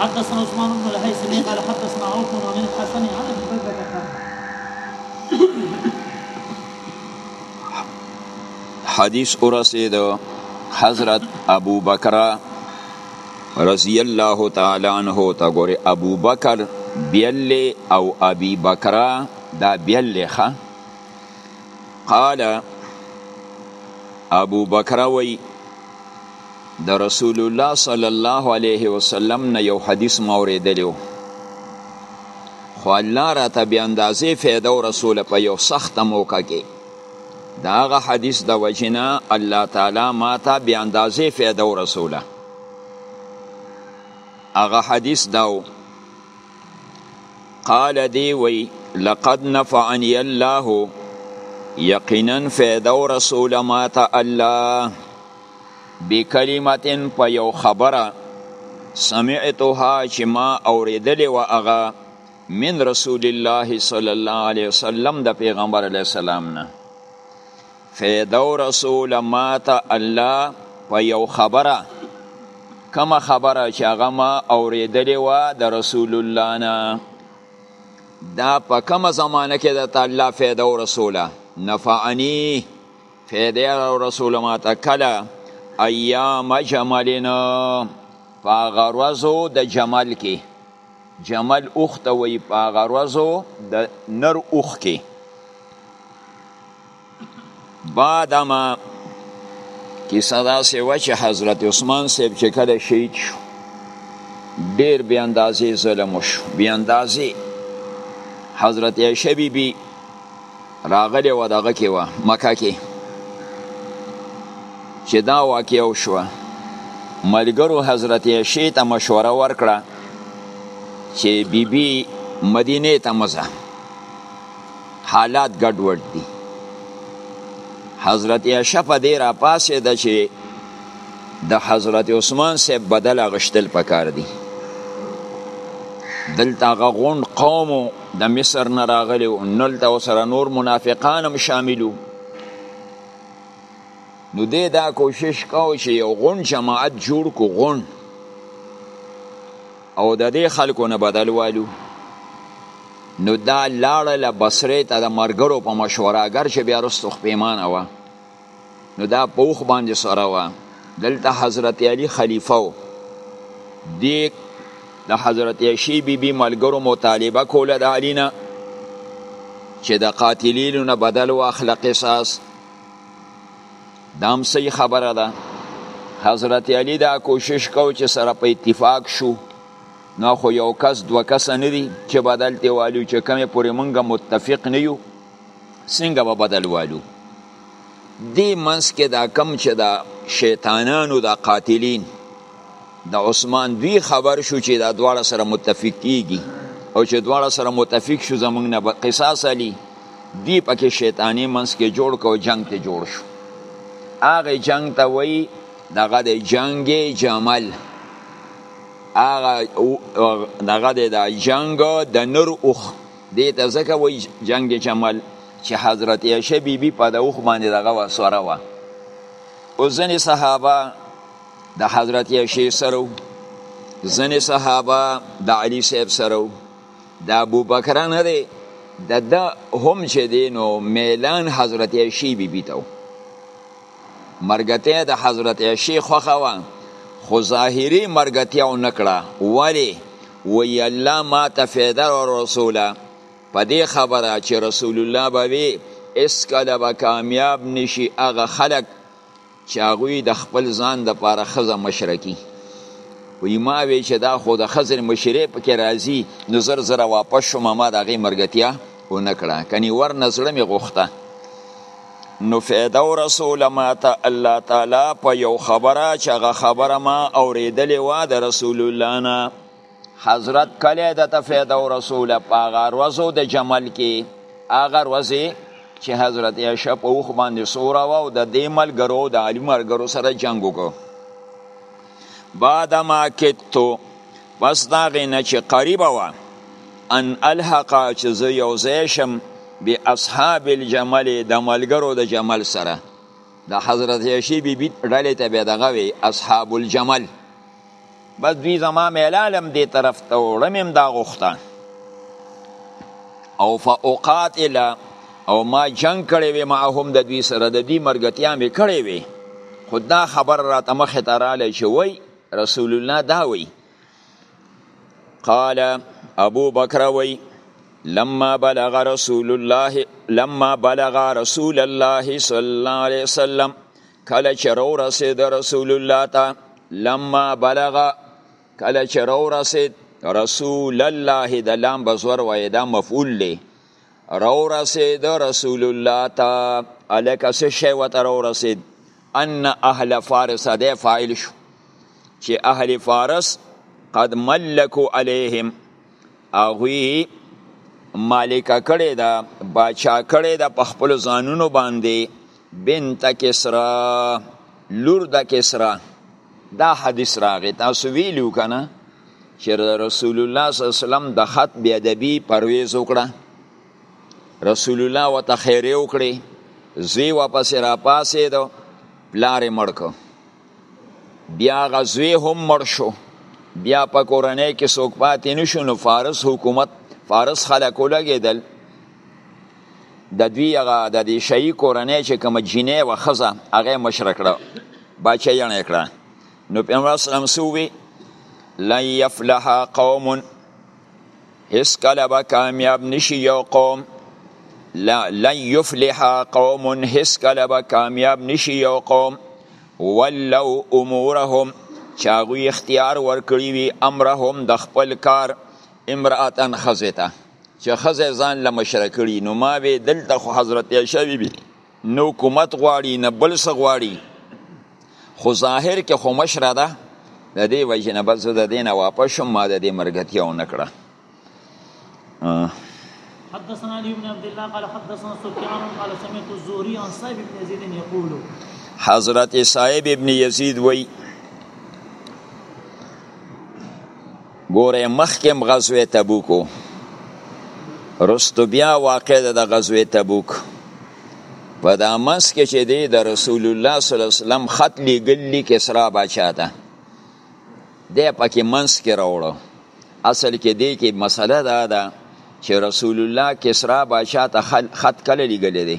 حدثنا عثمان بن الهيثم قال حدثنا عوف بن الحسن عن ابي بكر حدیث ورسید حضرت ابو بکر رضی الله تعالی عنہ تا ګوره ابو بکر بیل او ابي بکر دا بیل ښه قال ابو بکر وی د رسول الله صلی الله علیه وسلم نه یو حدیث ما اوریدلی خو الله راته بې اندازې فایده ورسوله په یو سخته موقع کې د هغه حدیث د وجې نه الله تعالی ما ته بې اندازې فایده ورسوله هغه حدیث دا و قال دی وی لقد نفعني الله یقینا فیده ورسوله ما ته الله بکلمة په یو خبره سمعتها چې ما اوریدلې وه هغه من رسول الله صلی الله علیه وسلم د پیغمبر علیه السلام نه فیدو رسول ما ته الله په یو خبره کما خبره چې هغه ما اوریدلې وه د رسول الله نه دا په کومه زمانه کې د الله فیده او رسوله نفعنی فیده او رسول ما ته کله ایام جملنا پا غروزو د جمل کې جمل اوخ ته وی پا غروزو د نر اوخ کې بعد ما کیسه داسې وه چې حضرت عثمان صاحب چې کله شهید شو ډیر بی اندازې ظلم وشو بی اندازې حضرت عائشه بی بی راغلی و دغه کې و مکه کې چې دا واقع او شو ملګرو حضرت عائشې ته مشوره ورکړه چې بیبي بی مدینه ته مزه حالات ګډوډ دي حضرت عائشہ په دې را پاسې ده چې د حضرت عثمان صاحب بدل غشتل پکار دي دلته غون قوم د مصر نه راغلی و نلته ورسره نور منافقان هم شامل وو نو دی دا کوشش کاوه چې یو غون جماعت جوړ کو غون او د دې خلکو نه بدل والو نو دا لاړه له بصرې ته د مرګرو په مشوره اگر چې بیا رستو خپېمانه وه نو دا په اوخ باندې سره وه دلته حضرت علی خلیفه و دی د حضرت عشی بی بی ملګرو مطالبه کوله د علی نه چې د قاتلینو نه بدل واخله قصاص دام صحیح خبره ده حضرت علی دا کوشش کو چې سره په اتفاق شو نو خو یو کس دو کس نه دي چې بدل دی والو چې کمې پورې مونږه متفق نه یو څنګه به بدل والو دی منس کې دا کم چې دا شیطانانو دا قاتلین د عثمان دوی خبر شو چې دا دواړه سره متفق کیږي او چې دواړه سره متفق شو زمونږ نه قصاص علی دی پکې شیطانی منس کې جوړ کو جنگ ته جوړ شو هغه جنگ ته وای دغه د جنگ جمل هغه دغه د جنگ د نور اوخ دې ته ځکه وایي جنګ جمل چې حضرت عایشه بی بی په د اوخ باندې دغه وه سوره وه او ځینې صحابه د حضرت عایشه سره وو ځینې صحابه د علي صاحب سره وو د ابوبکر نه دی د ده هم چې دی نو میلان حضرت عایشه بی بی ته مرګته د حضرت عایشه خوښه وه خو ظاهري مرګتیا ونه کړه ولې وی الله ماته فیده را رسوله په دی خبره چې رسول الله به وی اس کله به کامیاب نشي هغه خلک چې هغوی د خپل ځان د پاره خزه مشرکی وی ما وی چې دا خو د خزر مشری پکې راځي نو زر زر واپس شوم ما د هغې مرګتیا ونه کړه کنی ور نزړه می غوښته نو فایده ورسوله ماته الله تعالی په یو خبره چې هغه خبره ما اورېدلې وه د رسول الله نه حضرت کله د ته فایده ورسوله په هغه ورځو د جمل کې هغه ورځې چې حضرت عایشه په اوښ باندې سوره وه او د دې ملګرو د علي ملګرو سره جنګ وکړو بعد ما کتو پس دا غینه چې قریبه وه ان الحق چې زه یو ځای شم بی اصحاب الجمل د ملګرو د جمل سره د حضرت عائشې بی بی ډلې ته به دغه وی اصحاب الجمل بس دوی زما ملالم دې طرف ته وړم هم دا غوښته او فاقاتل او ما جنگ کړی وی ما هم د دوی سره د دوی مرګتیا مې کړی وی خدا خبر را ته مخه ته رااله چې وای رسول الله دا وی قال ابو بکر وی لما بلغ رسول الله لما بلغ رسول الله صلی الله علیه وسلم کله چې رو رسید رسول الله ته لما بلغ کله چې رو رسید رسول الله د لام بزور وای دا مفعول له رو رسید رسول الله تا الک سه شی وته رو رسید ان اهل فارس ده فاعل شو چې اهل فارس قد ملکو علیهم اغوی مالک کړی دا باچا کړی دا په خپل ځانونو باندې بنت کسرا لور د کسرا دا حدیث راغی تاسو ویلو کنه چې رسول الله صلی الله علیه وسلم د خط بی ادبی پرویز وکړه رسول الله وته خیره وکړي زوی واپس را پاسې دو پلار مړ کو بیا غزوی هم مړ شو بیا په کورنۍ کې څوک پاتې نشو نو فارس حکومت فارس خلک ولګېدل د دوی هغه د دې شهي کورنۍ چې کومه جینۍ وه ښځه هغه یې مشره کړه باچا یې یڼی کړه نو پیغمبر اسلام څه وویل لن یفلح قوم هیڅ کله به کامیاب نشي یو قوم لن یفلح قوم هیڅ کله به کامیاب نشي یو قوم ولو امورهم چاغوی اختیار ورکړي وي امرهم د خپل کار امراتن خزه ته چې خزه ځان له مشرکړي نو ما وی دلته خو حضرت عائشہ بي بي نه حکومت غواړي نه بل څه غواړي خو ظاهر کې خو مشره ده د دې وجې نه بس د دې نه واپس شوم ما د دې مرګتیا ونه کړه حدثنا علي بن عبد الله قال حدثنا سفيان قال سمعت الزهري عن صاحب بن يزيد يقول حضرت صاحب ابن يزيد وی ګوره مخکې هم غزوه تبوک و رستو بیا واقع ده د غزوه تبوک په دا منځ کې چې دی د رسول الله صلی الله علیه وسلم خط لیږلی کسرا باچا ته دی پکې منځ کې راوړو اصل کې دی کې مسله دا ده چې رسول الله کسرا باچا ته خط کله لیږلی دی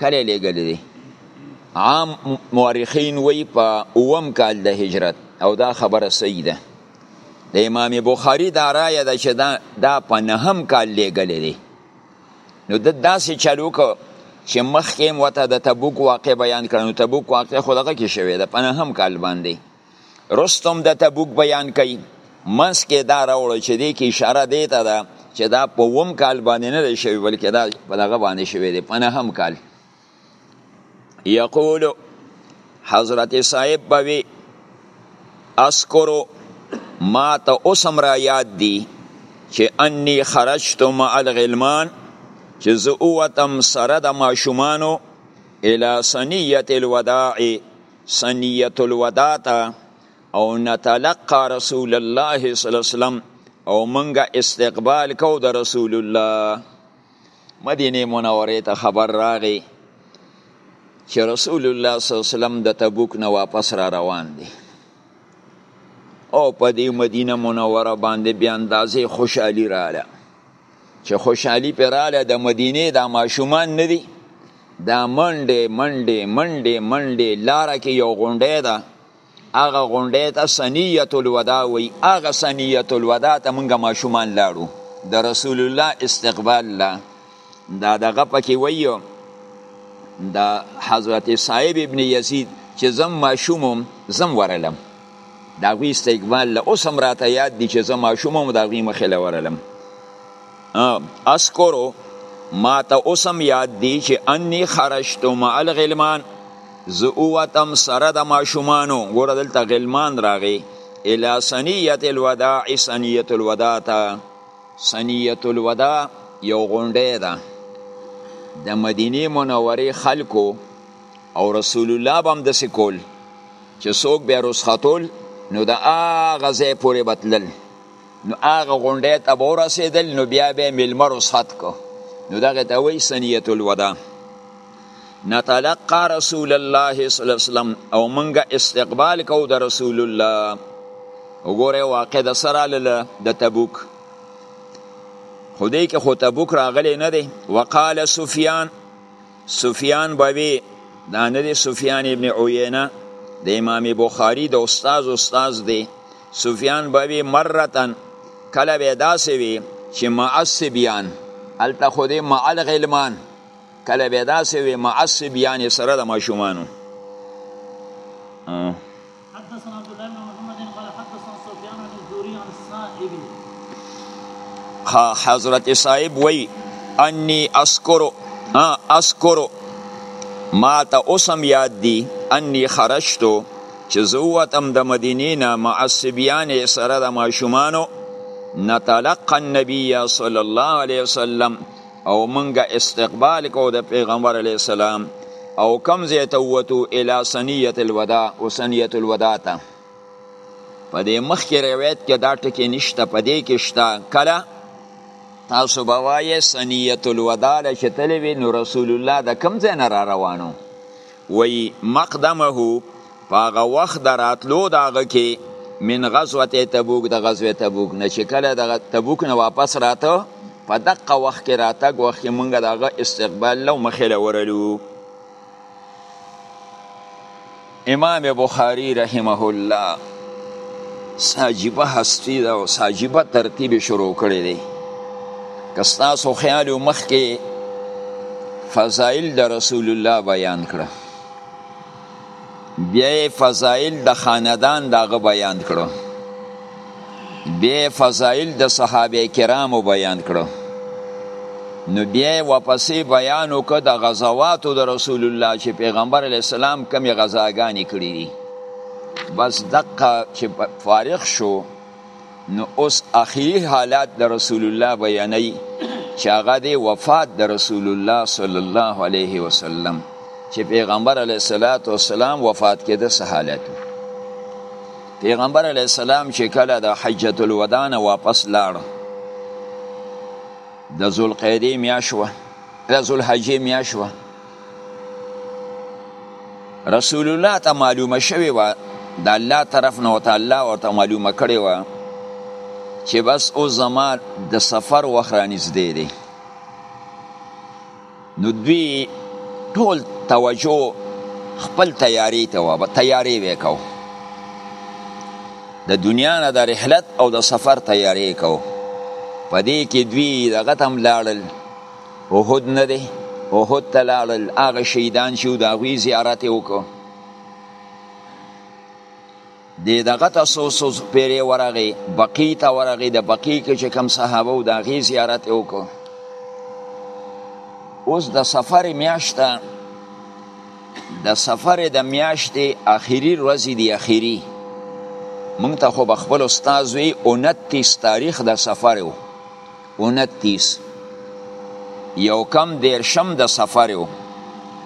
کله لېږلی دی عام مورخین وی په اوم کال د هجرت او دا خبره صحیح ده د امام بخاری دا رایه ده چې دا, دا په نهم کال لېږلی دی نو د داسې چلو که چې مخکې هم وته د تبوک واقع بیان کړه نو تبوک واقع خو دغه کې شوې ده په نهم کال باندې رستم د تبوک بیان کوي منس کې دا راوړل چې دې کې اشاره دی ته ده چې دا په وم کال باندې نه دی شوی بلکې دا په دغه باندې شوی دی په نهم کال یقول حضرت صاحب بوي اسکرو ما ته اوسم را یاد دی چې انی خرجت مع الغلمان چې زه اوتم سره د ماشومانو الی صنیه الوداع ثنیه الوداع ته او نتلقا رسول الله صلی الله علیه وسلم او منګه استقبال کو د رسول الله مدینه منوره ته خبر راغی چې رسول الله صلی الله علیه وسلم د تبوک نه واپس را روان دی او په دې مدینه منوره باندې بیا اندازې خوشحالي رااله چې خوشحالي پې رااله د مدینې دا ماشومان نه دي دا منډې منډې منډې منډې لاره کې یو غونډی ده هغه غونډی ته سنیت الوداع وي هغه سنیت الوداع ته موږ ماشومان لاړو د رسول الله استقبال لا دا دغه پکې وایو د حضرت صاحب ابن یزید چې زم ماشوم زم ورلم د هغوی استقبال له اوس هم راته یاد دي چې زه ماشوم وم د هغوی مخې له ورغلم اذکرو ما ته اوس هم یاد دي چې انی خرجت مع الغلمان زه ووتم سره د ماشومانو ګوره دلته غلمان راغی الی ثنیه الوداع ثنیه الوداع ته ثنیه الوداع یو غونډی ده د مدینه منورې خلکو او رسول الله به هم داسې کول چې څوک به رسختول نو د هغه ځای پورې به تلل نو هغه غونډۍ ته به ورسېدل نو بیا به یې میلمه رسخت کو نو دغه ته وایي سنیت الوداع نتلقى رسول الله صلی الله علیه وسلم او منګه استقبال کو د رسول الله وګوره واقع د سره لاله د تبوک خدای کې خو تبوک راغلی نه دی وقال سفیان سفیان بوي دا نه دی سفیان ابن عینه د امام بخاری د استاد استاد دی سفیان بوي مرتن کله به داسې وي چې معصبیان الته خو دې معل غلمان کله به داسې وي معصبیان سره د ماشومانو حدثنا عبدالله بن محمد قال حدثنا سفيان عن الزهري عن صائب ها حضرت صائب وی انی اذکر اذکر ما ته اوسم یاد دی انی خرجتو چې زه وتم د مدینې نه مع الصبیان سره د ماشومانو نتلقى النبي صلی الله علیه وسلم او منګه استقبال کو د پیغمبر علی السلام او کم زیت وتو الی سنیت الوداع او سنیت الوداع ته په دې مخ کې روایت کې دا ټکی نشته په دې کې شته کله تاسو به وایې سنیت الوداع چې تلوي نو رسول الله د کم ځای نه را روانو وایي، مقدمه، په هغه وخت د راتلو د هغه کې من غزوة تبوک د غزوه تبوک نه چې کله د تبوک نه واپس راته په دقه وخت کې راتګ وخت کې مونږ د هغه استقبال لو مخېله ورلو امام بخاری رحمه الله ساجیبه هستی ده او ساجیبه ترتیب شروع کړی دی که ستاسو خیال و مخکې فضایل د رسول الله بیان کړه بیا فضایل د خاندان دغه بیان کړو بیا فضایل د صحابه کرامو بیان کړو نو بیا واپسې بیان وکړه د غزواتو د رسول الله چې پیغمبر علی السلام کمی غزاګانی کړی دي بس دقه چې فارغ شو نو اوس اخیری حالات د رسول الله بیانوي چې هغه د وفات د رسول الله صلی الله علیه وسلم چې پیغمبر علیه الصلاۃ والسلام وفات کېده سه حالت پیغمبر علیه السلام چې کله د حجۃ الوداع نه واپس لاړ د ذوالقعدې میاشوه د ذوالحجې میاشوه رسول الله ته معلومه شوی و د الله طرف نه ورته الله ورته معلومه کړې وه چې بس او زما د سفر وخت رانږدې دی نو دوی ټول توجه خپل تیاری ته وه تیاری وې کو د دنیا نه د رحلت او د سفر تیاری کو په دې کې دوی دغه تم لاړل احد نه دی احد ته لاړل هغه شهیدان چې د هغوی زیارت یې وکړو د دغه ته څو څو پیرې ورغې بقي ته ورغې د بقي کې چې کوم صحابه و د هغې زیارت یې وکړو اوس د سفر میاشته د سفر د میاشتې اخیری ورځې دی اخیری مونږ ته خو به خپل استاد وی 29 تاریخ د سفر و انتیس یو کم دیرشم د سفر و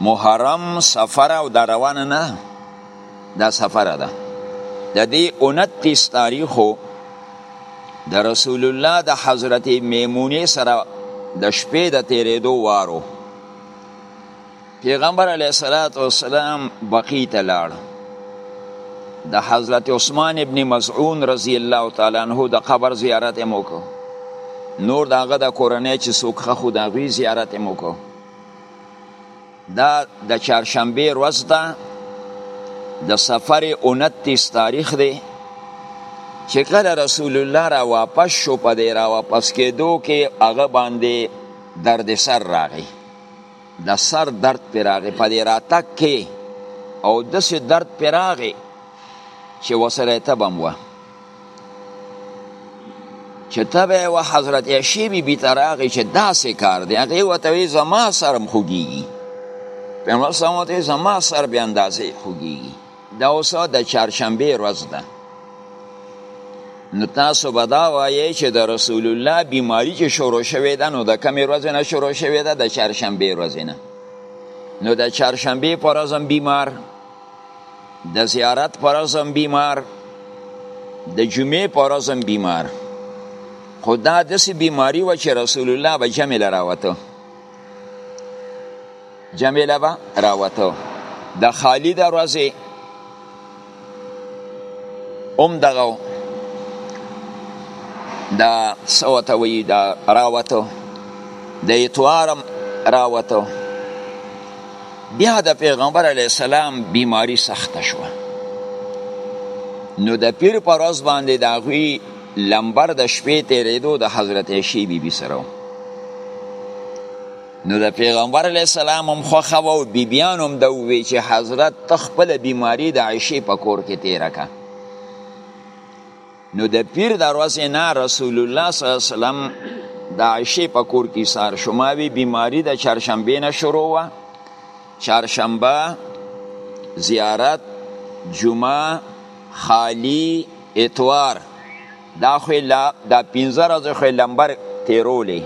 محرم سفر او دا روانه نه دا سفر ده د دې انتیس تاریخو د رسول الله د حضرت میمونه سره د شپې د تیرېدو وارو پیغمبر علیه الصلاۃ والسلام بقی ته لاړ د حضرت عثمان ابن مزعون رضی الله تعالی عنہ د قبر زیارت مو کو نور داغه د کورنۍ چې سوکخه خو د غوی زیارت مو کو دا د چهارشنبه ورځ ده د سفر 29 تاریخ دی چې کله رسول الله را واپس شو په دې را واپس کېدو کې هغه باندې درد سر راغی د سر درد پر راغې په دې راتک کې او داسې درد پر راغې چې وسره یې تبه هم وه چې تبه یې وه حضرت عایشې بیبي ته راغې چې داسې کار دی هغې ورته وایي زما سر هم خوږېږي پیغمبر صلی الله علیه وسلم زما سر بیا اندازې خوږېږي دا اوس د چهارشنبه ورځ ده نو تاسو به دا وایئ چې د رسول الله بیماری چې شروع شوې ده نو د کمې ورځې نه شروع شوې ده د چهارشنبې ورځې نه نو د چهارشنبې پر ورځ هم بیمار د زیارت پر ورځ هم بیمار د جمعې پر ورځ هم بیمار خو دا داسې بیماري وه چې رسول الله به جمع له راوته جمیله به راوته د خالی د ورځې هم دغه د سوته وی د راوته د اتوارم راوته بیا د پیغمبر علی السلام بیماری سخت شو نو د پیر پر ورځ باندې د غوی لمبر د شپې تیریدو د حضرت عشی بی بی سره نو د پیغمبر علی السلام هم خوخه وو بیبیان هم د وی چې حضرت تخپل بیماری د عشی په کور کې تیرا کا نو د پیر د ورځې نه رسول الله صلی الله علیه وسلم د عشی په کور کې سار شماوی بیماری د چهارشنبه نه شروع وه چارشنبه زیارت جمعه خالی اتوار دا خو لا دا پنځه ورځې خو لمبر تیرولې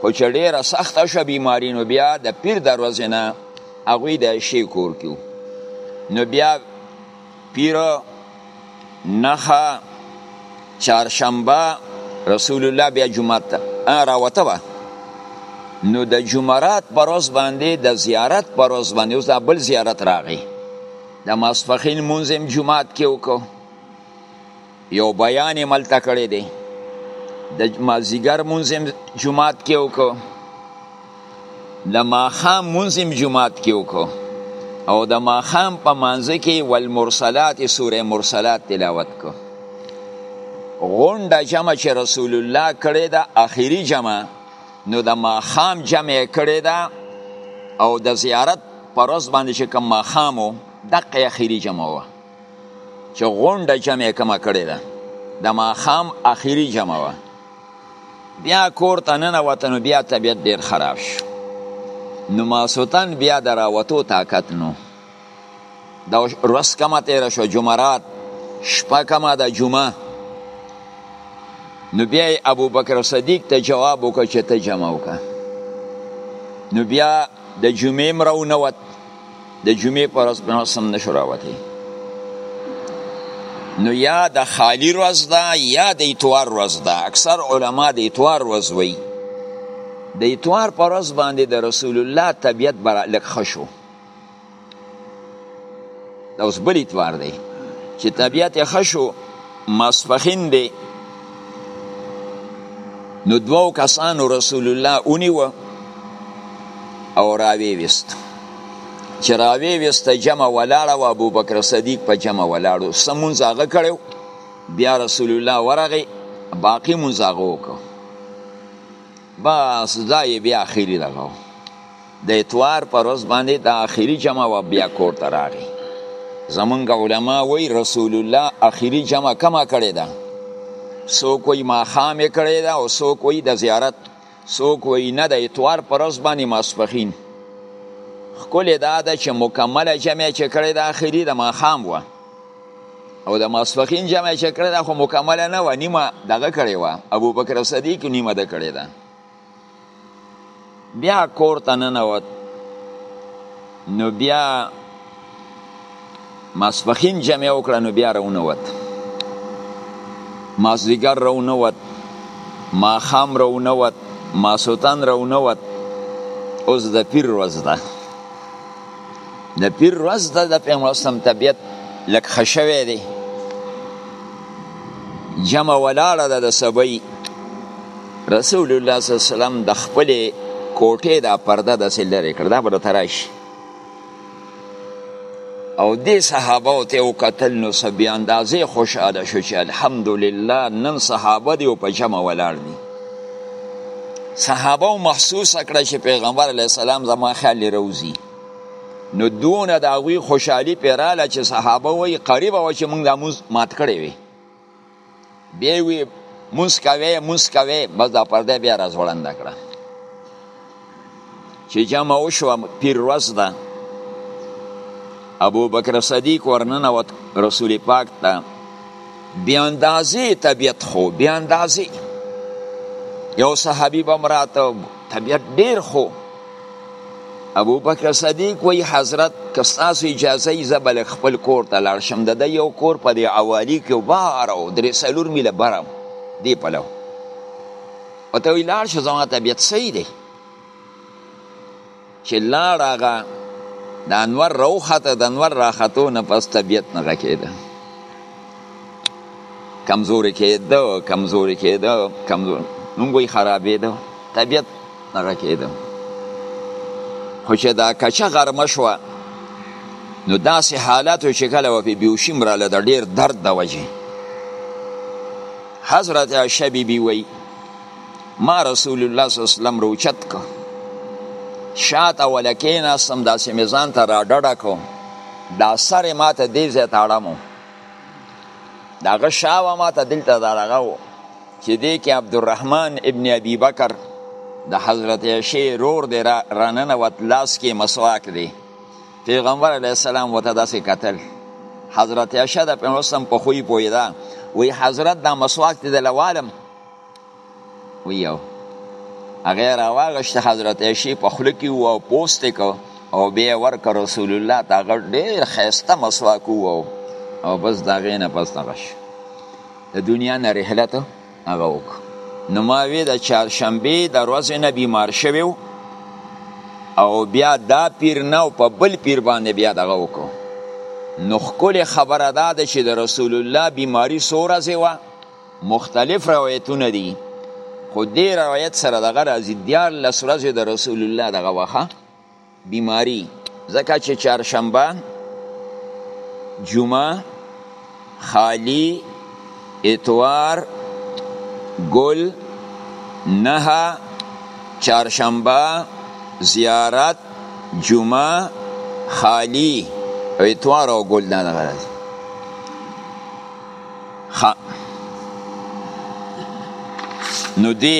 خو چې ډیره سخته شوه بیماري نو بیا د پیر د ورځې نه هغوی د عشې کور کې نو بیا پیر نخا چارشنبه رسول الله بیا جمعات ته راوته وه نو د جمعرات پر ورځ باندې د زیارت پر ورځ باندې اوس دا بل زیارت راغی د ماسپخین مونځ هم جمعات کې وکړو یو بیان یې ملته کړی دی د مازیګر مونځ هم جومات کې وکړو د ماښام مونځ هم جومات کې وکړو او د ماښام په مانځه کې والمرسلات سوره مرسلات تلاوت کو غونډه جمع چې رسول الله کړې ده اخیری جمع نو د ماښام جمع کړې ده او د زیارت پر ورځ باندې چې کوم ماښام و دقه اخیری جمع وه چې غونډه جمع کمه کړې ده د ماخام اخیری جمع وه بیا کور ته ننه وطنو بیا طبیعت ډیر خراب شو نو ماسوتن بیا د راوتو طاقت نو د ورځ کمه تیره شو جمرات شپه کمه د جمعه نو بیا ابو بکر صدیق ته جواب وکړ چې ته جمع وکړه نو بیا د جمعې مرو نوت د جمعې پر ورځ په نسم نشو راوتی نو یا د خالی ورځ ده یا د اتوار ورځ ده اکثر علما د اتوار ورځ وایي د اتوار پر ورځ باندې د رسول الله طبیعت بر لک خشو دا اوس بل اتوار دی چې طبیعت خشو ماسپخین دی نو دوو کسانو رسول الله اونی و او راوی وست چې راوی وست جمع ولاړه و ابو بکر صدیق په جمع ولاړو سمونځ هغه کړو بیا رسول الله ورغی باقی مونځ هغه وکړو بس دا یې بیا اخیری دغه د اتوار پر ورځ باندې د اخیری جمع و بیا کور ته راغی زمونږ علما وی رسول الله اخیری جمع کما کړی ده څوک وی ماښام یې کړی ده او څوک وی د زیارت څوک وی نه د اتوار پر ورځ باندې ماسپخین ښکلې دا ده چې مکمله جمع چې کړی د اخیری د ماښام وه او د ماسپخین جمع چې کړی دا خو مکمله نه وه نیمه دغه کړې وه ابوبکر صدیق نیمه ده کړې ده بیا کور ته ننوت نو بیا ماسپخین جمع وکړه نو بیا رونوت مازدیګر رونوت ماښام رونوت ماسوتن رونوت اوس د پیر ورځ ده د پیر ورځ ده د پیغمبر اسلام طبیعت لک خشوي دی جمع ولاړه ده د سبي رسول الله صلی الله علیه وسلم د خپل کوټې دا پرده د سلری کړ دا به تراش او دې صحابه او ته وکتل نو سبي اندازې خوشاله شو چې الحمدلله نن صحابه دی او په جمع ولاړ دي صحابه او محسوس کړه چې پیغمبر علی السلام زما خیال روزي نو دون د هغوی خوشحالي پیراله چې صحابه وای قریب و چې موږ د موز مات کړی وي بیا وی موز کوي موز کوي بس دا پرده بیا راځوړند کړه چې جمع وشو پیر ورځ ده ابو بکر صدیق ورننوت رسول پاک ته بی اندازې طبیعت خو بی اندازې یو صحابي به مراته طبیعت ډیر خو ابو بکر صدیق وی حضرت که ستاسو اجازه یې زه به خپل کور ته لاړ شم د ده یو کور په دې عوالي کې بار او درې څلور میله بره دی پلو او ته وی لاړ شه زما طبیعت صحیح دی چې لاړ هغه د انور راوخته د انور راختو نه پس طبیعت نه غکېده کمزوري کېده کمزوري کېده کمزور نوم وی خرابېده طبیعت نه غکېده خو چې دا کچه غرمه شوه نو داسې حالاتو چې کله وفي بیوشیم راله د ډېر درد د وجې حضرت عائشه بی بی وی ما رسول الله صلی الله علیه وسلم روچت کو شاته ولکین اسم د سیمزان ته را ډډه کو دا سره ماته دې زه تاړمو دا غشاوه ماته دلته دارغه و چې دې کې عبدالرحمن ابن ابي بکر د حضرت عائشه رور دې راننه وتلاس کې مسواک دی پیغمبر علیه السلام وته داسې قتل حضرت عائشه د پیغمبر سم په خوې پویدا وی حضرت دا مسواک دې د لوالم ویو هغه راواغشت حضرت عائشه په خله کې وو پوسټ کو او بیا ورک رسول الله تا غړ ډیر خیسته مسواک وو او بس دا غینه پس نغش د دنیا نه رحلت هغه وکړو نو ما وی د چهارشنبه د ورځې نه بیمار شوی او بیا دا پیر نه او په بل پیر باندې بیا دغه وکړو نو ښکلې خبره دا ده چې د رسول الله بیماری څو ورځې وه مختلف روایتونه دي خو دې روایت سره دغه راځي دیارلس ورځې د رسول الله دغه وخه بیماری ځکه چې چهارشنبه جمعه خالی اتوار ګل نه چهارشنبه زیارت جمعه خالی اتوار او ګل نه راځي خ نو دی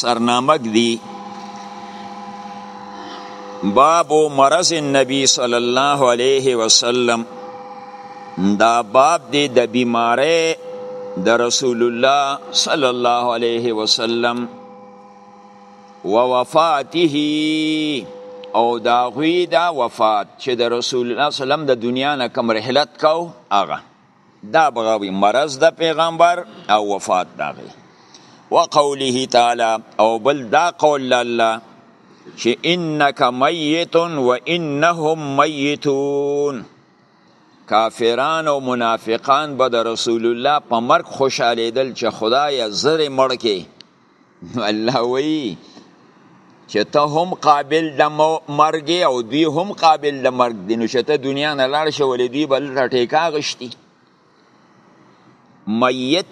سرنامک دی باب مرض النبی صلی الله علیه وسلم دا باب دی د بیماری د رسول الله صلی الله علیه وسلم و وفاته او دا غوی دا وفات چې د رسول الله صلی الله علیه وسلم د دنیا نه کم رحلت کو هغه دا بغوی مرض د پیغمبر او وفات داغه وقوله تعالی او بل دا قول الله چې انک میت و انهم میتون کافران او منافقان به د رسول الله په مرګ خوشاله دل چې خدای زره مړ کې نو الله وی چې ته هم قابل د مرګ او دوی هم قابل د مرګ دي نو چې ته دنیا نه لاړ شې ولې دوی به دلته ټیکا غشتي میت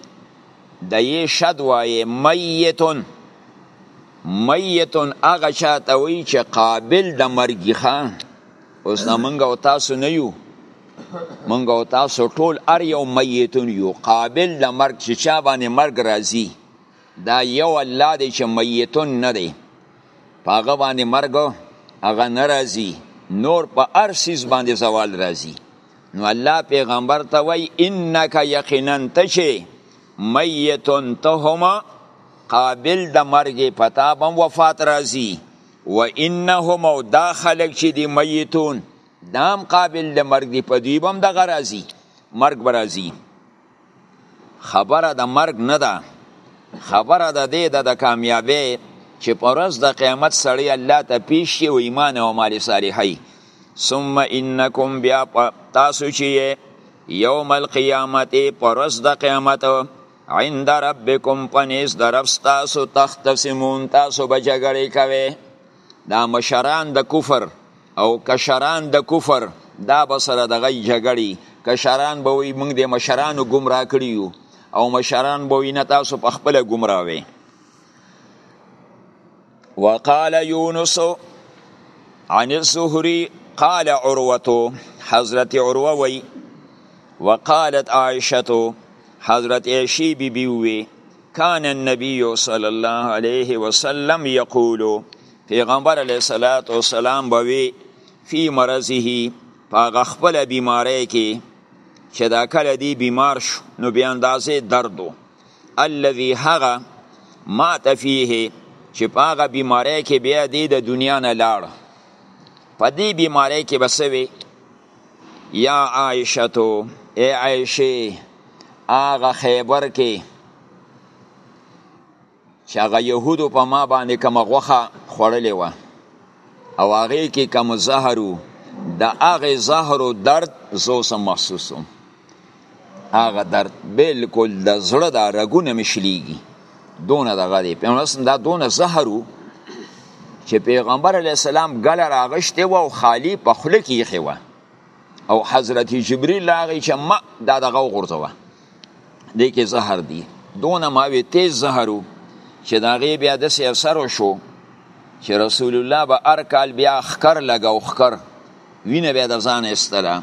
د یې شد وایې میتون میتون هغه چا ته وایي چې قابل د مرګي ښه اوس نه موږ او تاسو نه یو موږ او تاسو ټول هر یو میتون یو قابل د مرګ چې چا باندې مرګ راځي دا یو الله دی چې میتون نه دی په هغه باندې مرګ هغه نه راځي نور په هر څیز باندې زوال راځي نو الله پیغمبر ته وای انک یقینا ته چې میتون ته هم قابل د مرګ پتا بم وفات راځي و انهم او دا خلق چې دی میتون دام قابل د مرګ دی په دوی بم دغه راځي مرګ برازي خبره د مرګ نه ده خبره د دې د کامیابی چې پر ورځ د قیامت سړی الله ته پیش شي او ایمان او مال صالحي ثم انکم بیا تاسو چې یوم القیامت پر ورځ د قیامت عند ربکم پنیس درف تاسو تختصمون تاسو به جګړې کوئ دا مشران د کفر او کشران د کفر دا به سره دغه جګړې کشران به وي موږ د مشرانو ګمراه کړي یو او مشران به وي نه تاسو په خپله ګمراه وي وقال یونس عن الزهري قال عروه حضرت عروه وي وقالت عائشه حضرت عائشه بي بي وي کان النبی صلی الله علیه وسلم یقول پیغمبر علیه الصلاۃ والسلام بوي فی مرضه پاغه خپل بیماری کې چې دا کله دی بیمار شو نو بیا اندازې دردو الذي هغه مات فيه چې پاغه بیماری کې بیا دی د دنیا نه لاړ په دې بیماری کې بسوي یا عائشه تو ای عائشه هغه خیبر کې چې هغه يهودو په ما باندې کوم غوخه خوړلې و او هغه کې کوم زهرو د هغه زهرو درد زو سم محسوسوم هغه درد بالکل د زړه د رګونه مې شلیږي دونه دغه دی پیغمبر دا دونه زهر و چې پیغمبر علی السلام ګله راغشته و او خالی په خوله کې یې وه او حضرت جبرئیل راغی چې ما دا دغه وغورځوه دې کې زهر دی دونه ما وی تیز زهر و چې د هغې بیا داسې اثر وشو چې رسول الله به هر کال بیا ښکر لګاو ښکر وینه بیا د ځانه ایستله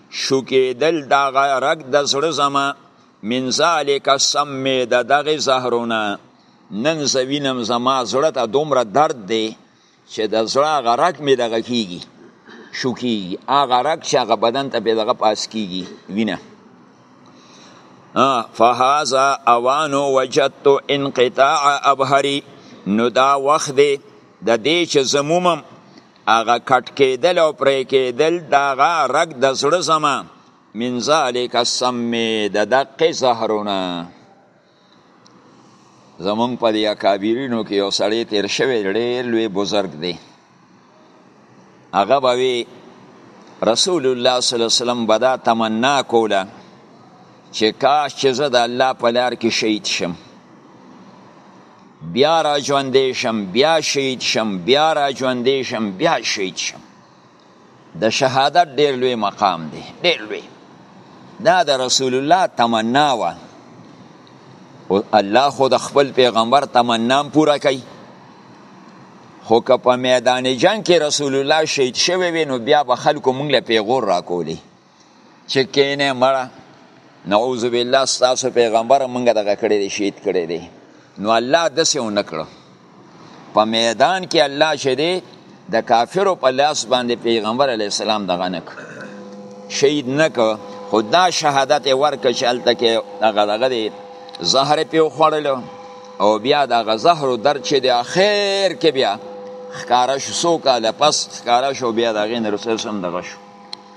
شوکیدل دغه رګ د زړه زما من ذالک سم د دغه زهرونه نن زوینم زما زړه ته دومره درد دی چې د زړه غرق می دغه کیږي شوکی هغه رګ چې هغه بدن ته به دغه پاس کیږي وینه فهذا اوان وجدت انقطاع ابهری نو دا وخت دی د دې چې زمومم هغه کټ کېدل او پرې کېدل د هغه رګ د زړه زما من ذالک السم د دقې زهرونه زمونږ په دې اکابرینو کې یو سړی تیر شوی ډېر لوی بزرګ دی هغه به وی رسول الله صلی الله علیه وسلم به دا تمنا کوله چې کاش چې زه د الله په لار کې شهید شم بیا را ژوندې شم بیا شهید شم بیا را ژوندې شم بیا شهید شم د شهادت ډیر لوی مقام دی ډیر لوی دا د رسول الله تمنا و او الله خو د خپل پیغمبر تمنا پوره کوي خو که په میدان جنگ کې رسول الله شهید شوی وي نو بیا به خلکو مونږ له پیغور راکولی چې کینه مړه نعوذ بالله تاسو پیغمبر مونږ دغه کړی دی شهید کړی دی نو الله دسه ونکړو په میدان کې الله شه دی د کافرو په لاس باندې پیغمبر علی السلام دغه نک شهید نک خدا شهادت ورک چې الته کې دغه دغه دی زهر پیو خړلو او بیا د غزهر در چې د اخر کې بیا خکارش سو کاله پس خکارش او بیا د غین رسول سم دغه شو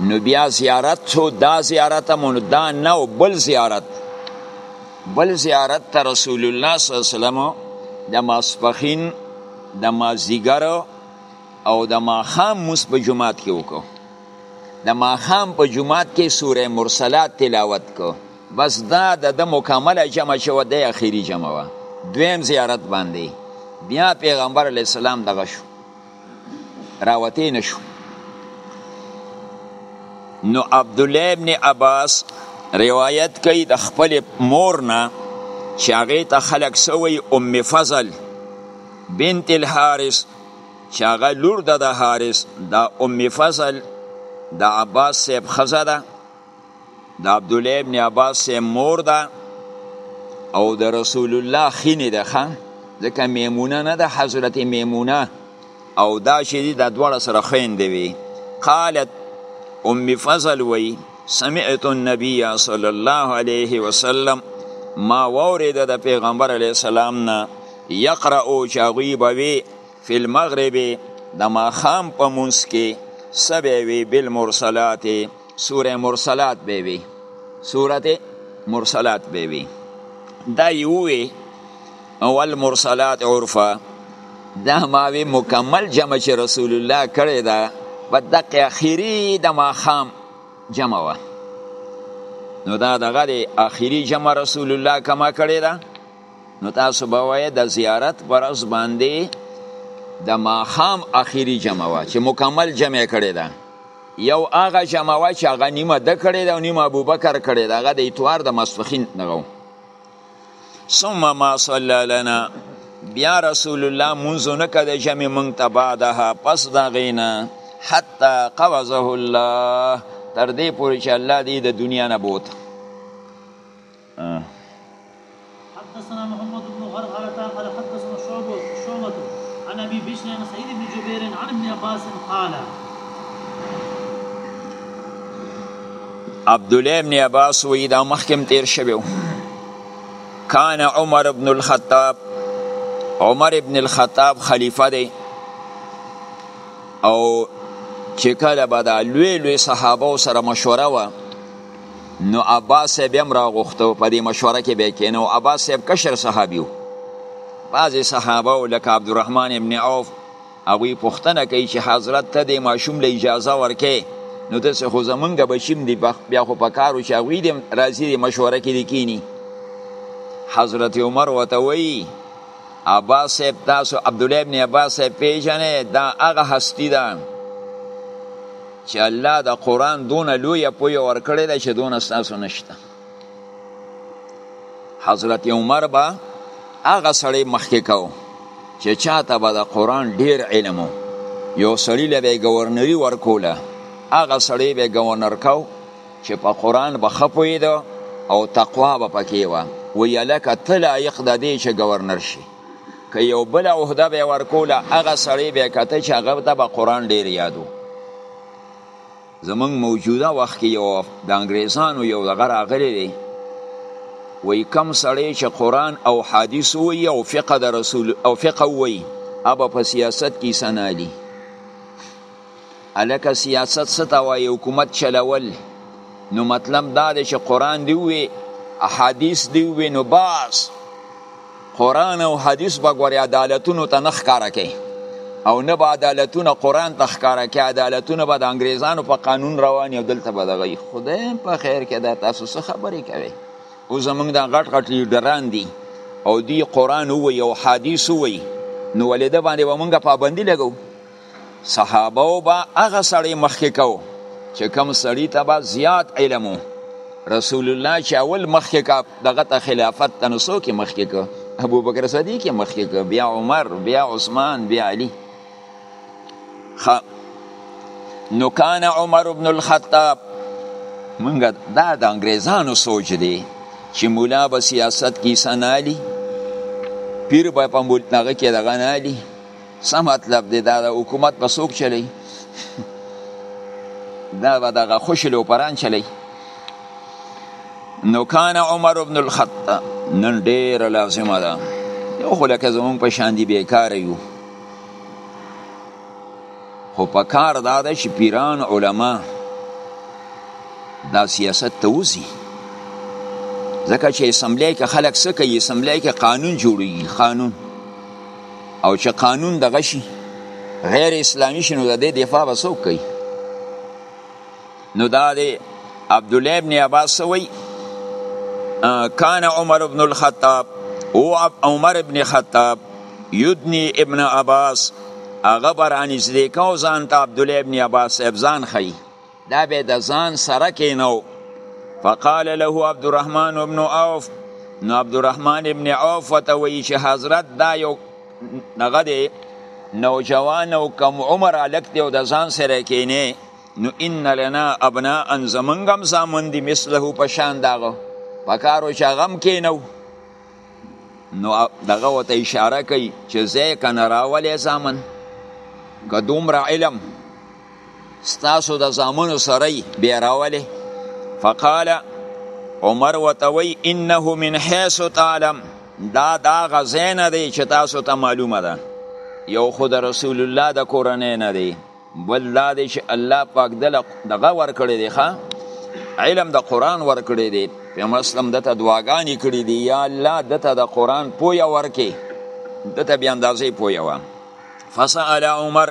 نو بیا زیارت سو دا زیارت هم دا نه او بل زیارت بل زیارت ته رسول الله صلی الله علیه وسلم د ماسپخین د مازیګر او د ماخام موس په جماعت کې وکړو د ماخام په جماعت کې سوره مرسلات تلاوت کو بس دا د مکمله جمع شو د اخیری جمع وا دویم زیارت باندې بیا پیغمبر علی السلام دغه شو راوتی نشو نو عبد الله ابن عباس روایت کوي د خپل مور نه چې هغه ته خلک سوی ام فضل بنت الحارث چې هغه لور ده د حارث دا ام فضل د عباس صاحب خزه ده د عبد الله ابن عباس سه مور ده او د رسول الله خینه ده خان ځکه میمونه نه ده حضرت میمونه او دا چې د دوړه سره خويندې وي قالت ام فضل وی سمعت النبي صلی الله علیه وسلم ما وورید د پیغمبر علی السلام نه یقرأ او چاغوی بوي فی المغرب د ماخام په منس کې سبه وی بالمرسلات سوره مرسلات به وي سوره مرسلات به وي دا یوې اول مرسلات عرفه دا ماوی مکمل جمع چې رسول الله کړی دا په دقه اخیری د ماخام جمع وه نو دا دغه د اخیری جمع رسول الله کما کړی دا نو تاسو به وایې د زیارت پر ورځ باندې د ماخام اخیری جمع وه چې مکمل جمع کړی دا یو هغه جمع وه چې هغه نیمه ده کړې ده او نیمه ابوبکر کړې ده هغه د اتوار د ماسپښین دغه ثم ما صلی لنا بیا رسول الله مونږ نه کده جمع مونږ ته بعدها پس دا غینا حتا قوزه الله تر دې پورې چې الله دې د دنیا نه بوت حدثنا محمد بن غرغرة قال حدثنا شعبة شعبة عن ابي بشر عن سعيد بن جبير عن ابن عباس قال عبد الله بن عباس وی دا مخکم تیر شویو کان عمر ابن الخطاب عمر ابن الخطاب خلیفہ دی او چې کله به دا لوی لوی صحابه سره مشوره وه نو عباس صاحب هم راغوښته په دې مشوره کې به کېنه او عباس صاحب کشر صحابي و بعضې صحابه و لکه عبدالرحمن ابن عوف هغوی پوښتنه کوي چې حضرت ته دې ماشوم له اجازه ورکې نو داسې خو زمونږ بچي هم دي بیا خو په کار و چې هغوی دې راځي دې مشوره کې دې کیني حضرت عمر ورته وایي عباس صاحب تاسو عبدالله ابن عباس صاحب پیژنې دا هغه هستی ده چې الله د قرآن دونه لویه پویه ورکړې ده چې دونه ستاسو نشته حضرت عمر به هغه سړی مخکې کو چې چاته به د قرآن ډیر علم یو سړی له به ګورنری ورکوله هغه سړی به ګورنر کو چې په قرآن به ښه پوهېده او تقوا به پکې وه ویلکه ته لایق د دې چې ګورنر شي که یو بل عهده به ورکوله هغه سړی به کته چې هغه ته به قرآن ډیر یادو زمونږ موجوده وخت کې یو د انګریزانو یو دغه راغلی دی وی کم سړی چې قرآن او حدیث وی او فقه د رسول او فقه وی ابا په سیاست کې سنالی الکه سیاست څه ته وایي حکومت چلول نو مطلب دا دی چې قرآن دی وي احادیث دی وي نو باس قرآن او حدیث به ګورې عدالتونو ته نه ښکاره کوي او نه به عدالتونه قرآن ته ښکاره کوي عدالتونه به د انګریزانو په قانون روان او دلته به دغه خدای په خیر کې دا تاسو څه خبرې کوي او زمونږ دا غټ غټ لیډران دي او دی قرآن وي او حدیث وي نو ولې د باندې به مونږ پابندي لګو صحابه او با هغه سړی مخکې کو چې کم سړی ته به زیات علم و رسول الله چې اول مخکې کا دغه ته خلافت ته نو څوک مخکې کو ابو بکر صدیق مخکې کو بیا عمر بیا عثمان بیا علی خ نو کان عمر ابن الخطاب منګه دا د انګریزانو سوچ دی چې مولا به سیاست کې سنالي پیر به په ملتغه کې دغه نالي څه مطلب دی دا د حکومت به څوک چلی دا به دغه خوشې لوپران چلی نو کان عمر ابن الخطاب نن ډېره لازمه ده یو خو لکه زمونږ په شان دي بېکاره یو خو په کار دا ده چې پیران علما دا سیاست ته وځي ځکه چې اسمبلی کې خلک څه کوي اسمبلی کې قانون جوړوي قانون او چې قانون دغه شي غیر اسلامی شي نو د دې دفاع به څوک کوي نو دا دی عبدالله ابن عباس وی کان عمر ابن الخطاب او عمر ابن خطاب یدنی ابن عباس هغه برانیز لیکاو ځان ته عبدالله ابن عباس ابزان خی دا به د ځان سره کینو فقال له عبد الرحمن ابن عوف نو عبد الرحمن ابن عوف ته وی چې حضرت دا یو دغه دی نوجوان او کم عمر الک دی او د ځان سره کینې نو ان لنا ابنا ان زمنګم زامن دی مثله په شان داغه پکارو چې غم کینو نو دغه وته اشاره کوي چې زه کنه راولې زامن که دومره علم ستاسو د زامنو سره بیا راولې فقال عمر وتوي انه من حيث تعلم دا دا غزین دی چې تاسو ته معلومه ده یو خود رسول الله د کورنۍ نه دی بل دا دی چې الله پاک دل دغه ور کړی دی ښا علم د قران ور کړی دی پیغمبر اسلام دته دعاګانې کړې دي یا الله دته د قران پویا ورکې دته بیا اندازې پویا و فسأل عمر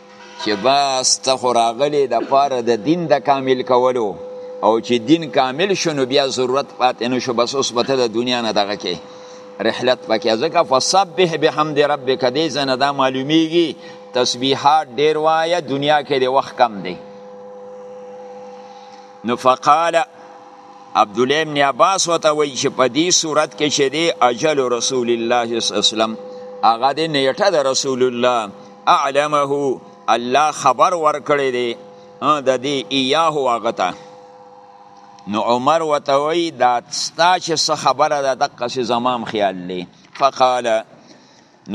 چې بس ته خو راغلی د پاره د دین د کامل کولو او چې دین کامل شنو بیا ضرورت پاتې نشو بس اوس به ته د دنیا نه دغه کې رحلت پکې ځکه فسبح بحمد ربک دې زنه دا معلومیږي تسبیحات ډیر وایه دنیا کې د وخت کم دی نو فقال عبد الله ابن عباس وته وی چې په دې صورت کې چې دی اجل رسول الله صلی الله علیه وسلم هغه د نیټه د رسول الله اعلمه الله خبر ورکړی دی د دې ایاه هغه ته نو عمر وته وی دا ستا چې څه خبره ده دقه سي زمام خیال دی فقال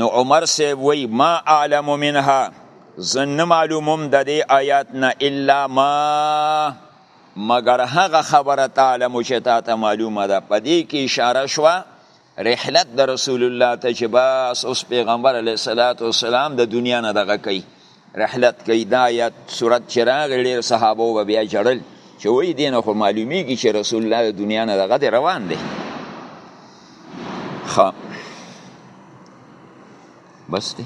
نو عمر سی وی ما اعلم منها زن معلومم د دې آیات نه الا ما مگر هغه خبره تعلم چې تا ته معلومه ده په دې کې اشاره شوه رحلت د رسول الله ته چې بس اوس پیغمبر علیه الصلاۃ والسلام د دنیا نه دغه کوي رحلت کوي دا یا صورت چې راغی ډېر صحابه و بیا جړل چې وای دین خو معلومیږي چې رسول الله د دنیا نه دغه دی روان دی خا بس دی